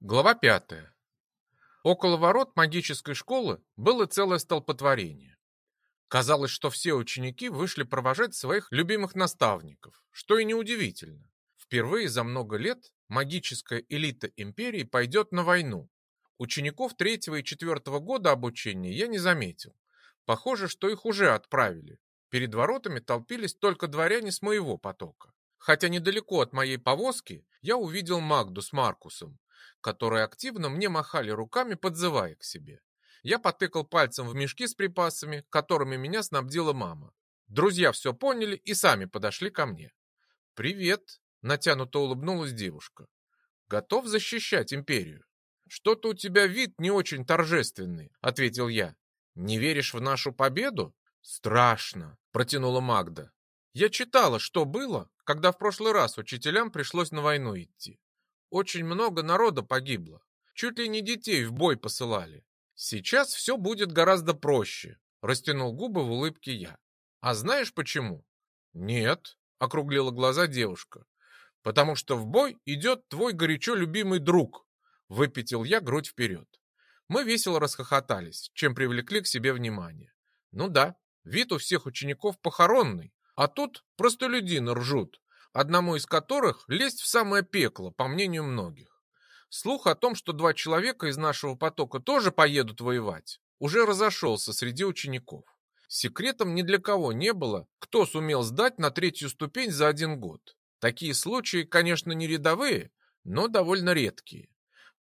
Глава пятая. Около ворот магической школы было целое столпотворение. Казалось, что все ученики вышли провожать своих любимых наставников, что и неудивительно. Впервые за много лет магическая элита империи пойдет на войну. Учеников третьего и четвертого года обучения я не заметил. Похоже, что их уже отправили. Перед воротами толпились только дворяне с моего потока. Хотя недалеко от моей повозки я увидел Магду с Маркусом, которые активно мне махали руками, подзывая к себе. Я потыкал пальцем в мешки с припасами, которыми меня снабдила мама. Друзья все поняли и сами подошли ко мне. «Привет!» — натянуто улыбнулась девушка. «Готов защищать империю?» «Что-то у тебя вид не очень торжественный», — ответил я. «Не веришь в нашу победу?» «Страшно», — протянула Магда. «Я читала, что было, когда в прошлый раз учителям пришлось на войну идти. Очень много народа погибло. Чуть ли не детей в бой посылали. Сейчас все будет гораздо проще, растянул губы в улыбке я. А знаешь почему? Нет, округлила глаза девушка. Потому что в бой идет твой горячо любимый друг. Выпятил я грудь вперед. Мы весело расхохотались, чем привлекли к себе внимание. Ну да, вид у всех учеников похоронный, а тут простолюдины ржут, одному из которых лезть в самое пекло, по мнению многих. Слух о том, что два человека из нашего потока тоже поедут воевать, уже разошелся среди учеников. Секретом ни для кого не было, кто сумел сдать на третью ступень за один год. Такие случаи, конечно, не рядовые, но довольно редкие.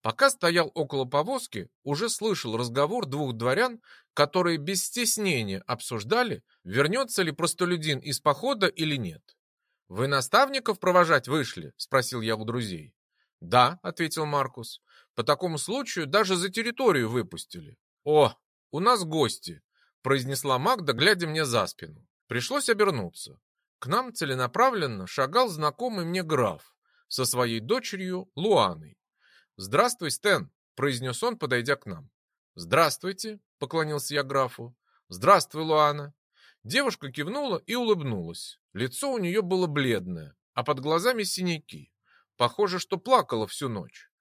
Пока стоял около повозки, уже слышал разговор двух дворян, которые без стеснения обсуждали, вернется ли простолюдин из похода или нет. «Вы наставников провожать вышли?» — спросил я у друзей. «Да», — ответил Маркус. «По такому случаю даже за территорию выпустили». «О, у нас гости», — произнесла Магда, глядя мне за спину. Пришлось обернуться. К нам целенаправленно шагал знакомый мне граф со своей дочерью Луаной. «Здравствуй, Стэн», — произнес он, подойдя к нам. «Здравствуйте», — поклонился я графу. «Здравствуй, Луана». Девушка кивнула и улыбнулась. Лицо у нее было бледное, а под глазами синяки. Похоже, что плакала всю ночь.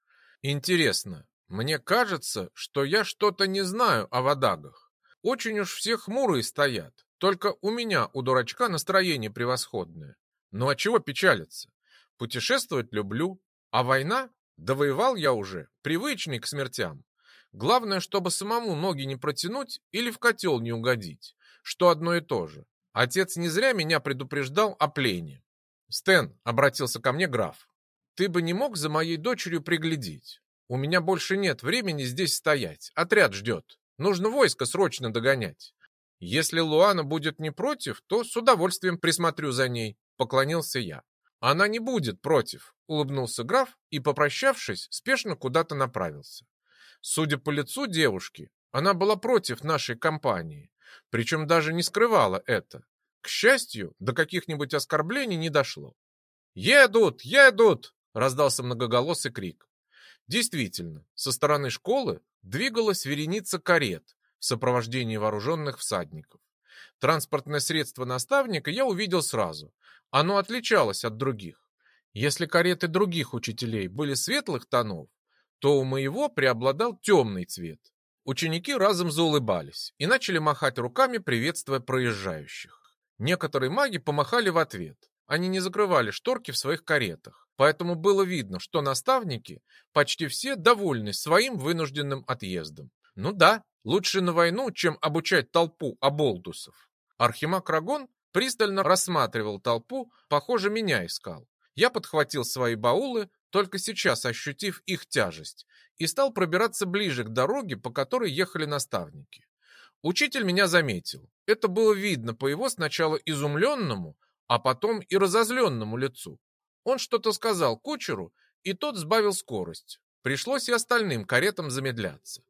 Интересно, мне кажется, что я что-то не знаю о водагах. Очень уж все хмурые стоят. Только у меня, у дурачка, настроение превосходное. Ну а чего печалиться? Путешествовать люблю. А война? Довоевал я уже, привычный к смертям. Главное, чтобы самому ноги не протянуть или в котел не угодить что одно и то же. Отец не зря меня предупреждал о плене. «Стэн», — обратился ко мне граф, — «ты бы не мог за моей дочерью приглядеть? У меня больше нет времени здесь стоять. Отряд ждет. Нужно войско срочно догонять. Если Луана будет не против, то с удовольствием присмотрю за ней», — поклонился я. «Она не будет против», — улыбнулся граф и, попрощавшись, спешно куда-то направился. Судя по лицу девушки, она была против нашей компании, причем даже не скрывала это. К счастью, до каких-нибудь оскорблений не дошло. «Едут! Едут!» — раздался многоголосый крик. Действительно, со стороны школы двигалась вереница карет в сопровождении вооруженных всадников. Транспортное средство наставника я увидел сразу. Оно отличалось от других. Если кареты других учителей были светлых тонов, то у моего преобладал темный цвет. Ученики разом заулыбались и начали махать руками, приветствуя проезжающих. Некоторые маги помахали в ответ. Они не закрывали шторки в своих каретах, поэтому было видно, что наставники почти все довольны своим вынужденным отъездом. Ну да, лучше на войну, чем обучать толпу оболдусов. Архимаг Рагон пристально рассматривал толпу, похоже, меня искал. Я подхватил свои баулы, только сейчас ощутив их тяжесть, и стал пробираться ближе к дороге, по которой ехали наставники. Учитель меня заметил. Это было видно по его сначала изумленному, а потом и разозленному лицу. Он что-то сказал кучеру, и тот сбавил скорость. Пришлось и остальным каретам замедляться.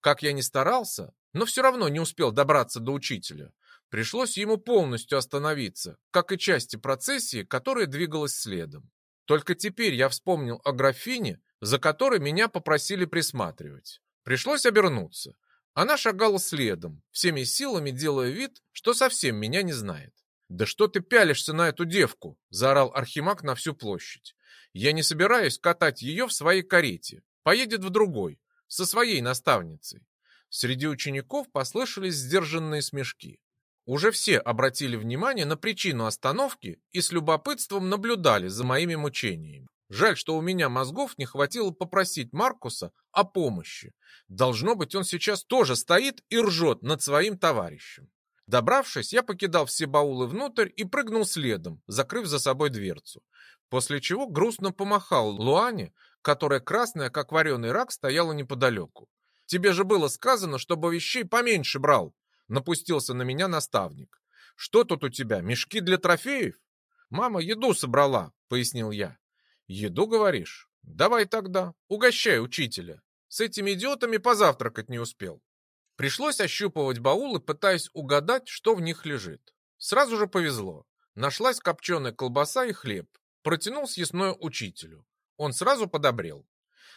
Как я ни старался, но все равно не успел добраться до учителя. Пришлось ему полностью остановиться, как и части процессии, которая двигалась следом. Только теперь я вспомнил о графине, за которой меня попросили присматривать. Пришлось обернуться. Она шагала следом, всеми силами делая вид, что совсем меня не знает. «Да что ты пялишься на эту девку?» – заорал Архимаг на всю площадь. «Я не собираюсь катать ее в своей карете. поедет в другой, со своей наставницей. Среди учеников послышались сдержанные смешки. Уже все обратили внимание на причину остановки и с любопытством наблюдали за моими мучениями. Жаль, что у меня мозгов не хватило попросить Маркуса о помощи. Должно быть, он сейчас тоже стоит и ржет над своим товарищем. Добравшись, я покидал все баулы внутрь и прыгнул следом, закрыв за собой дверцу. После чего грустно помахал Луане, которая красная, как вареный рак, стояла неподалеку. «Тебе же было сказано, чтобы вещей поменьше брал!» Напустился на меня наставник. «Что тут у тебя, мешки для трофеев?» «Мама еду собрала», — пояснил я. «Еду, говоришь? Давай тогда, угощай учителя. С этими идиотами позавтракать не успел». Пришлось ощупывать баулы, пытаясь угадать, что в них лежит. Сразу же повезло. Нашлась копченая колбаса и хлеб. Протянул съестное учителю. Он сразу подобрел.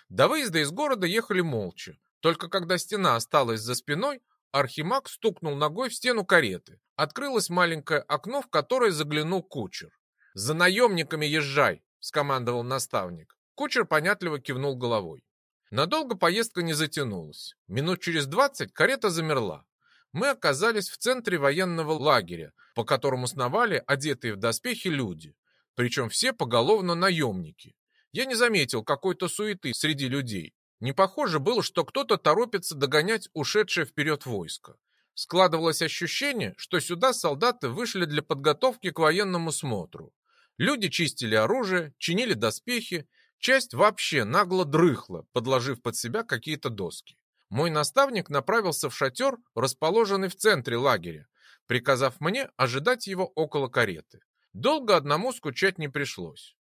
До выезда из города ехали молча. Только когда стена осталась за спиной, Архимаг стукнул ногой в стену кареты. Открылось маленькое окно, в которое заглянул кучер. «За наемниками езжай!» — скомандовал наставник. Кучер понятливо кивнул головой. Надолго поездка не затянулась. Минут через двадцать карета замерла. Мы оказались в центре военного лагеря, по которому сновали одетые в доспехи люди. Причем все поголовно наемники. Я не заметил какой-то суеты среди людей. Не похоже было, что кто-то торопится догонять ушедшее вперед войско. Складывалось ощущение, что сюда солдаты вышли для подготовки к военному смотру. Люди чистили оружие, чинили доспехи, часть вообще нагло дрыхла, подложив под себя какие-то доски. Мой наставник направился в шатер, расположенный в центре лагеря, приказав мне ожидать его около кареты. Долго одному скучать не пришлось.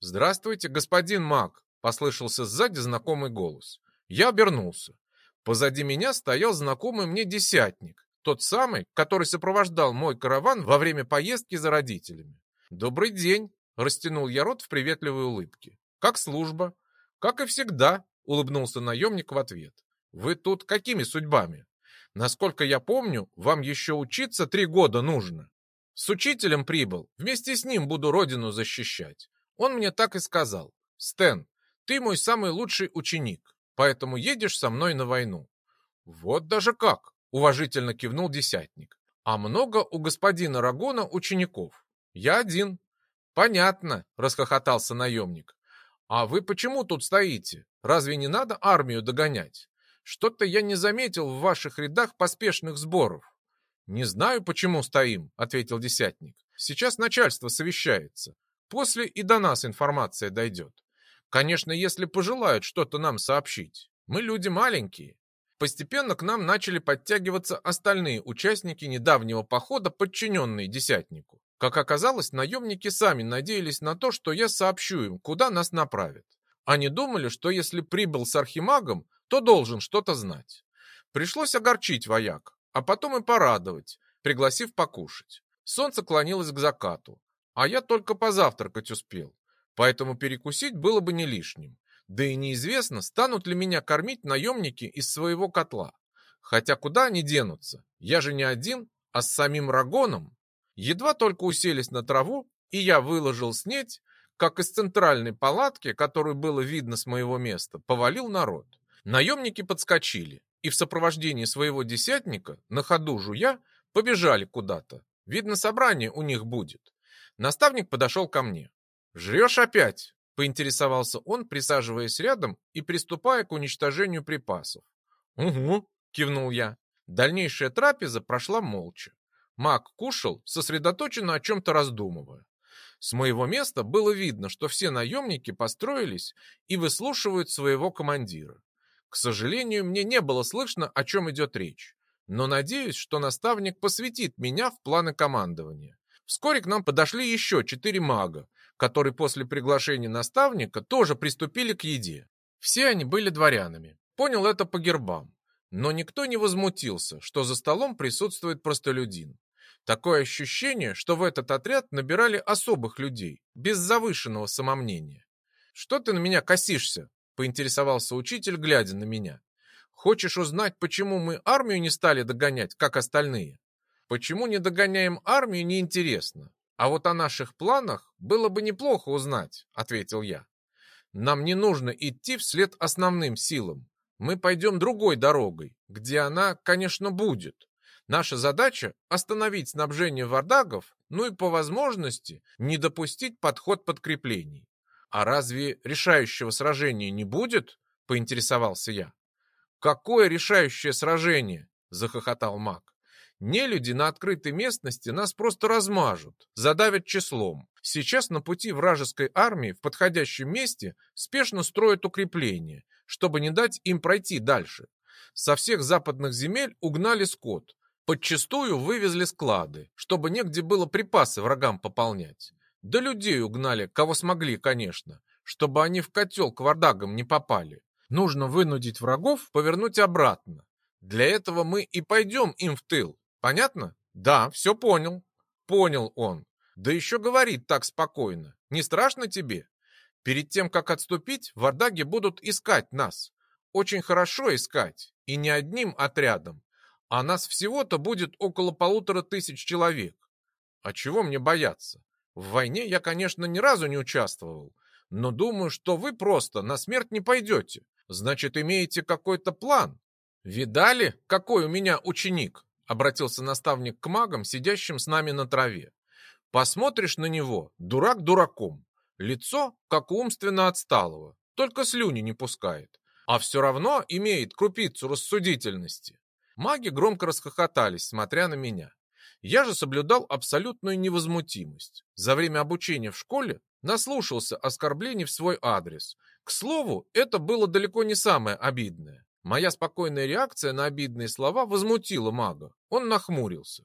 «Здравствуйте, господин маг!» Послышался сзади знакомый голос. Я обернулся. Позади меня стоял знакомый мне десятник, тот самый, который сопровождал мой караван во время поездки за родителями. «Добрый день!» — растянул я рот в приветливой улыбке. «Как служба?» «Как и всегда», — улыбнулся наемник в ответ. «Вы тут какими судьбами? Насколько я помню, вам еще учиться три года нужно. С учителем прибыл, вместе с ним буду родину защищать. Он мне так и сказал. Стэн, ты мой самый лучший ученик, поэтому едешь со мной на войну». «Вот даже как!» — уважительно кивнул десятник. «А много у господина Рагона учеников?» «Я один». «Понятно», — расхохотался наемник. «А вы почему тут стоите? Разве не надо армию догонять? Что-то я не заметил в ваших рядах поспешных сборов». «Не знаю, почему стоим», — ответил десятник. «Сейчас начальство совещается. После и до нас информация дойдет. Конечно, если пожелают что-то нам сообщить. Мы люди маленькие. Постепенно к нам начали подтягиваться остальные участники недавнего похода, подчиненные десятнику. Как оказалось, наемники сами надеялись на то, что я сообщу им, куда нас направят. Они думали, что если прибыл с архимагом, то должен что-то знать. Пришлось огорчить вояк, а потом и порадовать, пригласив покушать. Солнце клонилось к закату, а я только позавтракать успел поэтому перекусить было бы не лишним. Да и неизвестно, станут ли меня кормить наемники из своего котла. Хотя куда они денутся? Я же не один, а с самим Рагоном. Едва только уселись на траву, и я выложил снеть, как из центральной палатки, которую было видно с моего места, повалил народ. Наемники подскочили, и в сопровождении своего десятника, на ходу жуя, побежали куда-то. Видно, собрание у них будет. Наставник подошел ко мне. «Жрешь опять?» — поинтересовался он, присаживаясь рядом и приступая к уничтожению припасов. «Угу», — кивнул я. Дальнейшая трапеза прошла молча. Маг кушал, сосредоточенно о чем-то раздумывая. С моего места было видно, что все наемники построились и выслушивают своего командира. К сожалению, мне не было слышно, о чем идет речь, но надеюсь, что наставник посвятит меня в планы командования. Вскоре к нам подошли еще четыре мага, которые после приглашения наставника тоже приступили к еде. Все они были дворянами. Понял это по гербам. Но никто не возмутился, что за столом присутствует простолюдин. Такое ощущение, что в этот отряд набирали особых людей, без завышенного самомнения. «Что ты на меня косишься?» – поинтересовался учитель, глядя на меня. «Хочешь узнать, почему мы армию не стали догонять, как остальные?» «Почему не догоняем армию, неинтересно. А вот о наших планах было бы неплохо узнать, ответил я. Нам не нужно идти вслед основным силам. Мы пойдем другой дорогой, где она, конечно, будет. Наша задача – остановить снабжение вардагов, ну и по возможности не допустить подход подкреплений. А разве решающего сражения не будет? Поинтересовался я. Какое решающее сражение? Захохотал маг. Нелюди на открытой местности нас просто размажут, задавят числом. Сейчас на пути вражеской армии в подходящем месте спешно строят укрепления, чтобы не дать им пройти дальше. Со всех западных земель угнали скот. Подчастую вывезли склады, чтобы негде было припасы врагам пополнять. Да людей угнали, кого смогли, конечно, чтобы они в котел к вардагам не попали. Нужно вынудить врагов повернуть обратно. Для этого мы и пойдем им в тыл, Понятно? Да, все понял. Понял он. Да еще говорит так спокойно. Не страшно тебе? Перед тем, как отступить, вардаги будут искать нас. Очень хорошо искать. И не одним отрядом. А нас всего-то будет около полутора тысяч человек. А чего мне бояться? В войне я, конечно, ни разу не участвовал. Но думаю, что вы просто на смерть не пойдете. Значит, имеете какой-то план. Видали, какой у меня ученик? Обратился наставник к магам, сидящим с нами на траве. Посмотришь на него, дурак дураком. Лицо, как умственно отсталого, только слюни не пускает. А все равно имеет крупицу рассудительности. Маги громко расхохотались, смотря на меня. Я же соблюдал абсолютную невозмутимость. За время обучения в школе наслушался оскорблений в свой адрес. К слову, это было далеко не самое обидное. Моя спокойная реакция на обидные слова возмутила мага. Он нахмурился.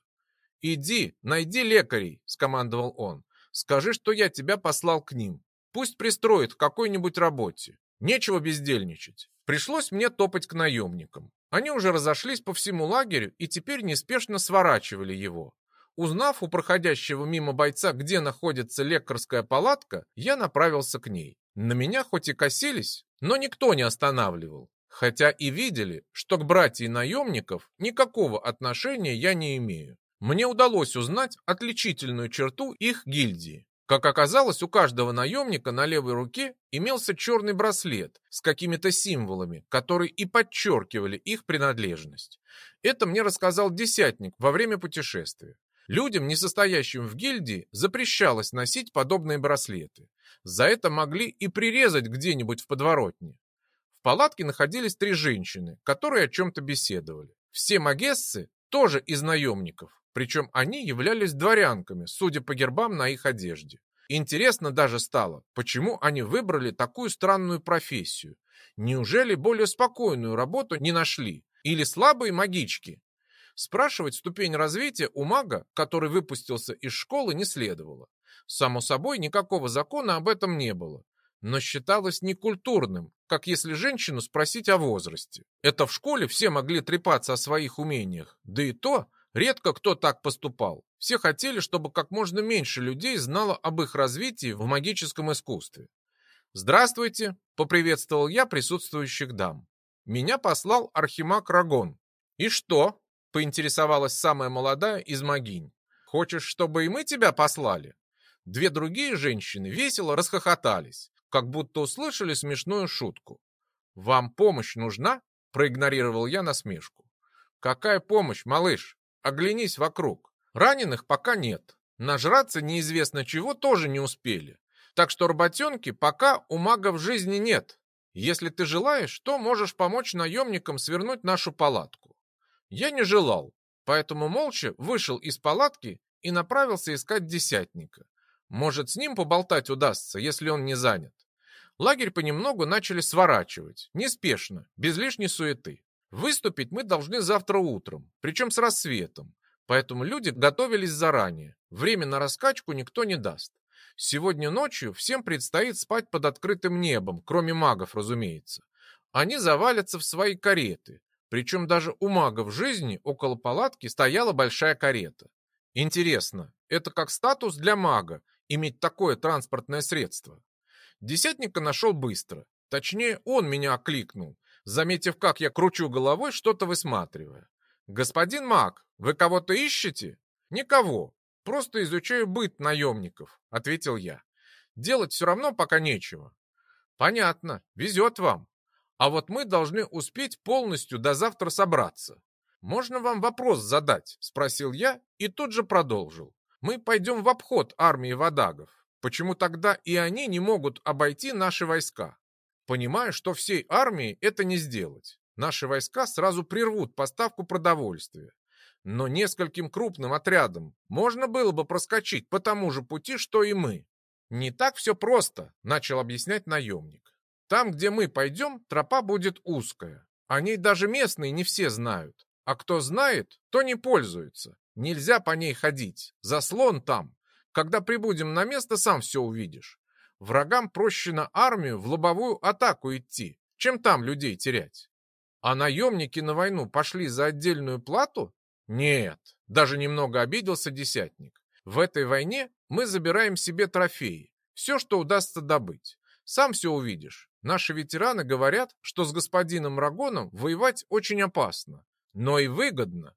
«Иди, найди лекарей», — скомандовал он. «Скажи, что я тебя послал к ним. Пусть пристроят к какой-нибудь работе. Нечего бездельничать». Пришлось мне топать к наемникам. Они уже разошлись по всему лагерю и теперь неспешно сворачивали его. Узнав у проходящего мимо бойца, где находится лекарская палатка, я направился к ней. На меня хоть и косились, но никто не останавливал хотя и видели, что к братьям наемников никакого отношения я не имею. Мне удалось узнать отличительную черту их гильдии. Как оказалось, у каждого наемника на левой руке имелся черный браслет с какими-то символами, которые и подчеркивали их принадлежность. Это мне рассказал десятник во время путешествия. Людям, не состоящим в гильдии, запрещалось носить подобные браслеты. За это могли и прирезать где-нибудь в подворотне палатке находились три женщины, которые о чем-то беседовали. Все магессы тоже из наемников, причем они являлись дворянками, судя по гербам на их одежде. Интересно даже стало, почему они выбрали такую странную профессию. Неужели более спокойную работу не нашли? Или слабые магички? Спрашивать ступень развития у мага, который выпустился из школы, не следовало. Само собой, никакого закона об этом не было но считалось некультурным, как если женщину спросить о возрасте. Это в школе все могли трепаться о своих умениях, да и то редко кто так поступал. Все хотели, чтобы как можно меньше людей знало об их развитии в магическом искусстве. «Здравствуйте!» — поприветствовал я присутствующих дам. Меня послал Архимаг Рагон. «И что?» — поинтересовалась самая молодая из магинь. «Хочешь, чтобы и мы тебя послали?» Две другие женщины весело расхохотались как будто услышали смешную шутку. «Вам помощь нужна?» — проигнорировал я насмешку. «Какая помощь, малыш? Оглянись вокруг. Раненых пока нет. Нажраться неизвестно чего тоже не успели. Так что работенки пока у мага в жизни нет. Если ты желаешь, то можешь помочь наемникам свернуть нашу палатку». Я не желал, поэтому молча вышел из палатки и направился искать десятника. Может, с ним поболтать удастся, если он не занят. Лагерь понемногу начали сворачивать, неспешно, без лишней суеты. Выступить мы должны завтра утром, причем с рассветом, поэтому люди готовились заранее. Время на раскачку никто не даст. Сегодня ночью всем предстоит спать под открытым небом, кроме магов, разумеется. Они завалятся в свои кареты, причем даже у магов жизни около палатки стояла большая карета. Интересно, это как статус для мага, иметь такое транспортное средство? Десятника нашел быстро. Точнее, он меня окликнул, заметив, как я кручу головой, что-то высматривая. «Господин маг, вы кого-то ищете?» «Никого. Просто изучаю быт наемников», — ответил я. «Делать все равно пока нечего». Понятно, везет вам. А вот мы должны успеть полностью до завтра собраться. «Можно вам вопрос задать?» – спросил я и тут же продолжил. «Мы пойдем в обход армии водагов. Почему тогда и они не могут обойти наши войска? Понимаю, что всей армии это не сделать. Наши войска сразу прервут поставку продовольствия. Но нескольким крупным отрядам можно было бы проскочить по тому же пути, что и мы. Не так все просто, начал объяснять наемник. Там, где мы пойдем, тропа будет узкая. О ней даже местные не все знают. А кто знает, то не пользуется. Нельзя по ней ходить. Заслон там. Когда прибудем на место, сам все увидишь. Врагам проще на армию в лобовую атаку идти, чем там людей терять. А наемники на войну пошли за отдельную плату? Нет, даже немного обиделся десятник. В этой войне мы забираем себе трофеи, все, что удастся добыть. Сам все увидишь. Наши ветераны говорят, что с господином Рагоном воевать очень опасно но и выгодно.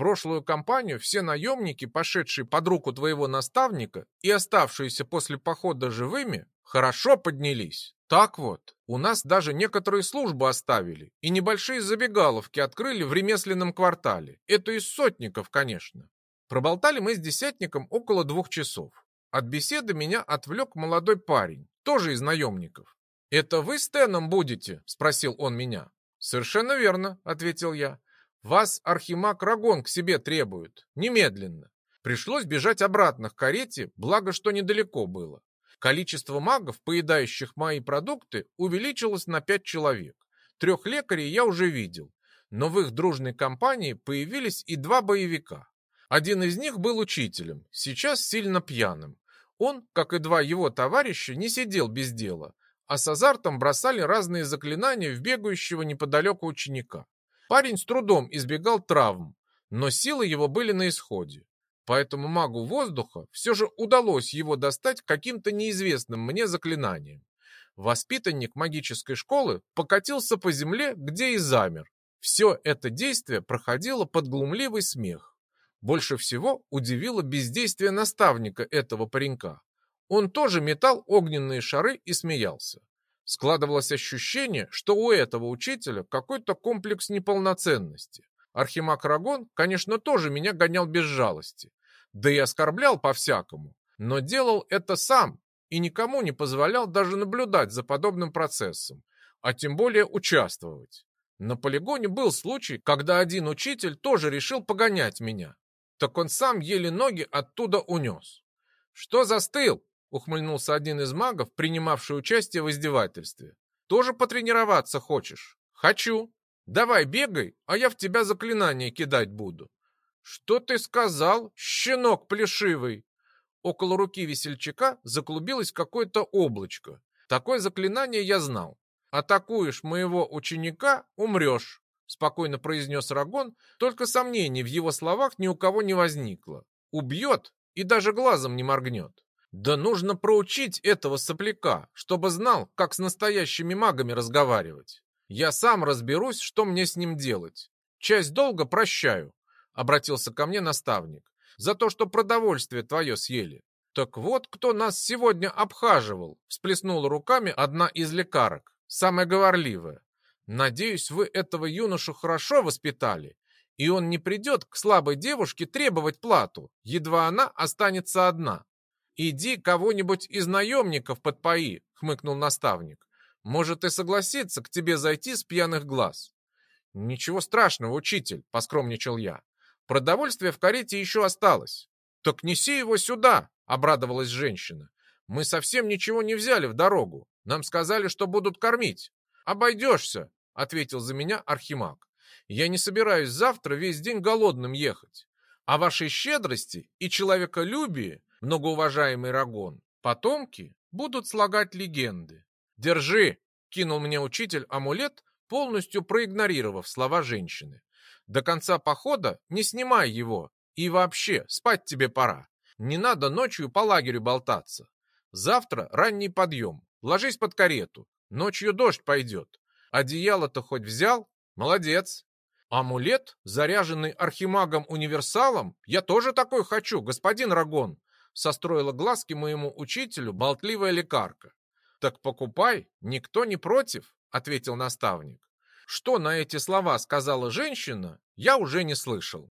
Прошлую кампанию все наемники, пошедшие под руку твоего наставника и оставшиеся после похода живыми, хорошо поднялись. Так вот, у нас даже некоторые службы оставили и небольшие забегаловки открыли в ремесленном квартале. Это из сотников, конечно. Проболтали мы с десятником около двух часов. От беседы меня отвлек молодой парень, тоже из наемников. «Это вы с Теном будете?» – спросил он меня. «Совершенно верно», – ответил я. Вас архимаг Рагон к себе требует. Немедленно. Пришлось бежать обратно к карете, благо что недалеко было. Количество магов, поедающих мои продукты, увеличилось на пять человек. Трех лекарей я уже видел, но в их дружной компании появились и два боевика. Один из них был учителем, сейчас сильно пьяным. Он, как и два его товарища, не сидел без дела, а с азартом бросали разные заклинания в бегающего неподалеку ученика. Парень с трудом избегал травм, но силы его были на исходе. Поэтому магу воздуха все же удалось его достать каким-то неизвестным мне заклинанием. Воспитанник магической школы покатился по земле, где и замер. Все это действие проходило под глумливый смех. Больше всего удивило бездействие наставника этого паренька. Он тоже метал огненные шары и смеялся. Складывалось ощущение, что у этого учителя какой-то комплекс неполноценности. Архимаг Рагон, конечно, тоже меня гонял без жалости, да и оскорблял по-всякому, но делал это сам и никому не позволял даже наблюдать за подобным процессом, а тем более участвовать. На полигоне был случай, когда один учитель тоже решил погонять меня. Так он сам еле ноги оттуда унес. «Что застыл?» Ухмыльнулся один из магов, принимавший участие в издевательстве. Тоже потренироваться хочешь? Хочу. Давай бегай, а я в тебя заклинание кидать буду. Что ты сказал, щенок плешивый? Около руки весельчака заклубилось какое-то облачко. Такое заклинание я знал. Атакуешь моего ученика — умрешь, спокойно произнес Рагон, только сомнений в его словах ни у кого не возникло. Убьет и даже глазом не моргнет. Да нужно проучить этого сопляка, чтобы знал, как с настоящими магами разговаривать. Я сам разберусь, что мне с ним делать. Часть долга прощаю, обратился ко мне наставник, за то, что продовольствие твое съели. Так вот, кто нас сегодня обхаживал, всплеснула руками одна из лекарок, самая говорливая. Надеюсь, вы этого юношу хорошо воспитали, и он не придет к слабой девушке требовать плату, едва она останется одна. «Иди кого-нибудь из наемников подпои», — хмыкнул наставник. «Может, и согласится к тебе зайти с пьяных глаз». «Ничего страшного, учитель», — поскромничал я. «Продовольствие в карете еще осталось». «Так неси его сюда», — обрадовалась женщина. «Мы совсем ничего не взяли в дорогу. Нам сказали, что будут кормить». «Обойдешься», — ответил за меня Архимаг. «Я не собираюсь завтра весь день голодным ехать. О вашей щедрости и человеколюбии многоуважаемый Рагон, потомки будут слагать легенды. «Держи!» — кинул мне учитель амулет, полностью проигнорировав слова женщины. «До конца похода не снимай его, и вообще спать тебе пора. Не надо ночью по лагерю болтаться. Завтра ранний подъем, ложись под карету, ночью дождь пойдет. Одеяло-то хоть взял? Молодец!» «Амулет, заряженный архимагом-универсалом? Я тоже такой хочу, господин Рагон!» Состроила глазки моему учителю болтливая лекарка. Так покупай, никто не против, ответил наставник. Что на эти слова сказала женщина, я уже не слышал.